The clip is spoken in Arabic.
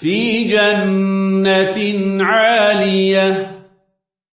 في جنة عالية.